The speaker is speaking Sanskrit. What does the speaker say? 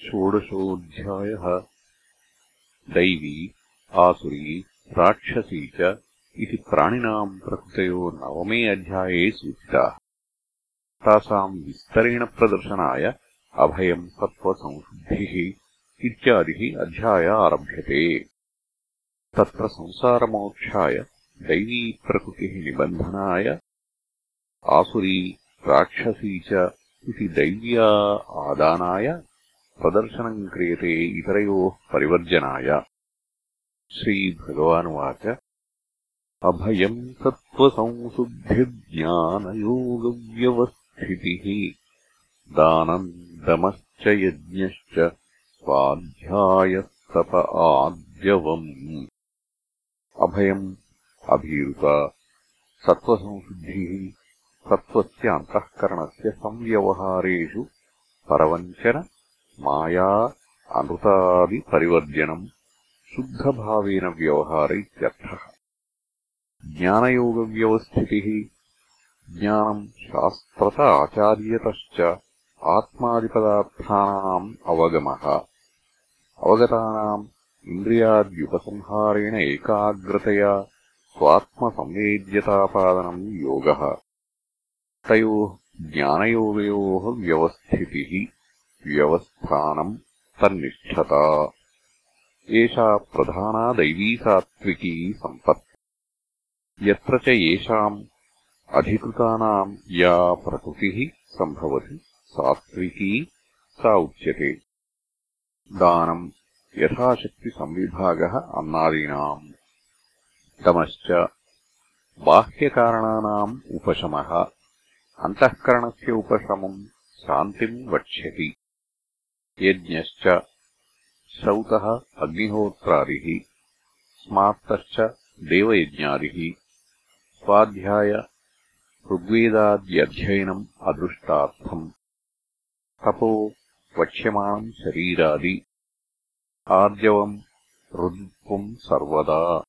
षोडशोऽध्यायः। दैवी, आसुरी, राक्षसी च इति प्राणिनाम् प्रकृतयो नवमे अध्याये सूचिताः। तासाम् विस्तरेण प्रदर्शनाय अभयम् सत्त्वसंशुद्धिः इत्यादिः अध्याय आरभ्यते। तत्र संसारमोक्षाय दैवीप्रकृतिः निबन्धनाय आसुरी, राक्षसी च इति दैव्या आदानाय प्रदर्शनम् क्रियते इतरयोः परिवर्जनाय। श्रीभगवानुवाच। अभयम् सत्त्वसंशुद्धिर्ज्ञानयोगव्यवस्थितिः। दानम् दमश्च यज्ञश्च स्वाध्यायस्तप आद्यवम्। अभयम् अभीरुता। सत्त्वसंशुद्धिः सत्त्वस्य अन्तःकरणस्य संव्यवहारेषु परवञ्चन माया अनृतादिपरिवर्जनम् शुद्धभावेन व्यवहार इत्यर्थः। ज्ञानयोगव्यवस्थितिः ज्ञानम् शास्त्रत आचार्यतश्च आत्मादिपदार्थानाम् अवगमः। अवगतानाम् इन्द्रियाद्युपसंहारेण एकाग्रतया स्वात्मसंवेद्यतापादनम् योगः। तयोः ज्ञानयोगयोः व्यवस्थितिः व्यवस्थानम् तन्निष्ठता एषा प्रधाना दैवीसात्त्विकी सम्पत्। यत्र च येषाम् अधिकृतानाम् या प्रकृतिः सम्भवति सात्त्विकी सा उच्यते। दानम् यथाशक्तिसंविभागः अन्नादीनाम्। दमश्च बाह्यकारणानाम् उपशमः। अन्तःकरणस्य उपशमम् शान्तिम् वक्ष्यति यज्ञश्च श्रौतः अग्निहोत्रादिः स्मार्तश्च देवयज्ञादिः स्वाध्याय ऋग्वेदाद्यध्ययनम् अदृष्टार्थम्। तपो वक्ष्यमाणम् शरीरादि आर्जवम् ऋजुत्वम् सर्वदा